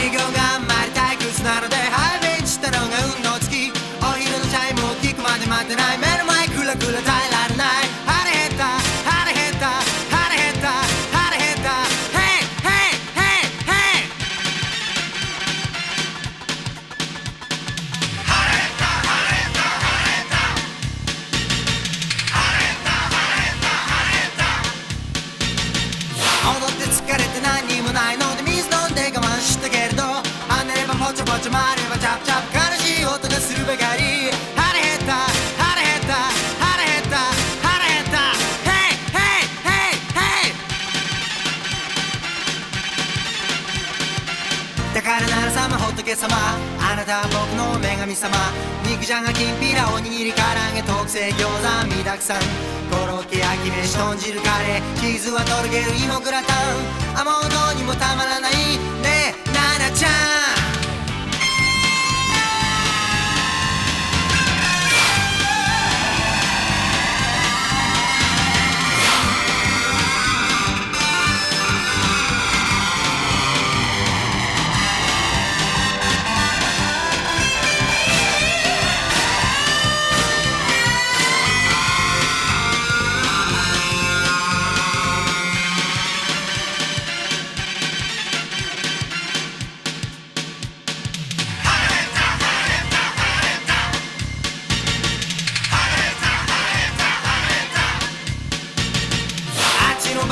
修行がまり退屈なのでハイ早めチしたのが運のつき。お昼のチャイムを聞くまで待てない。立ちればチャプチャプ悲しい音がするばかり。腹減った腹減った腹減った腹減った。へいへいへいへいだからならさま仏様あなたは僕の女神様。肉じゃがきんぴらおにぎり唐揚げ特製餃子みだくさん。コロッケ焼き飯豚汁カレー傷はとろける芋グラタン。あもうどうにもたまらない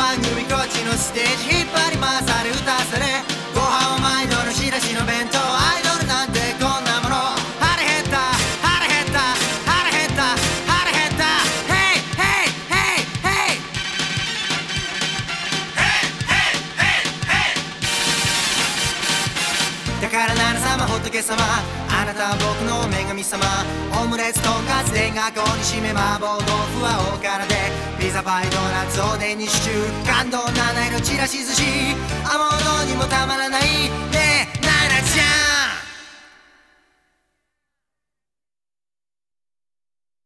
番組こっちのステージ引っ張り回され歌され。ご飯は毎度の仕出しの弁当。アイドルなんてこんなもの。腹減った。腹減った。腹減った。腹減った。Hey hey hey hey. だからなな様仏様あなたは僕の女神様。オムレツとんかつで学校に締め麻婆豆腐は大辛で。ザバイドラゾーデに週刊七色ちらし寿司。あ物にもたまらない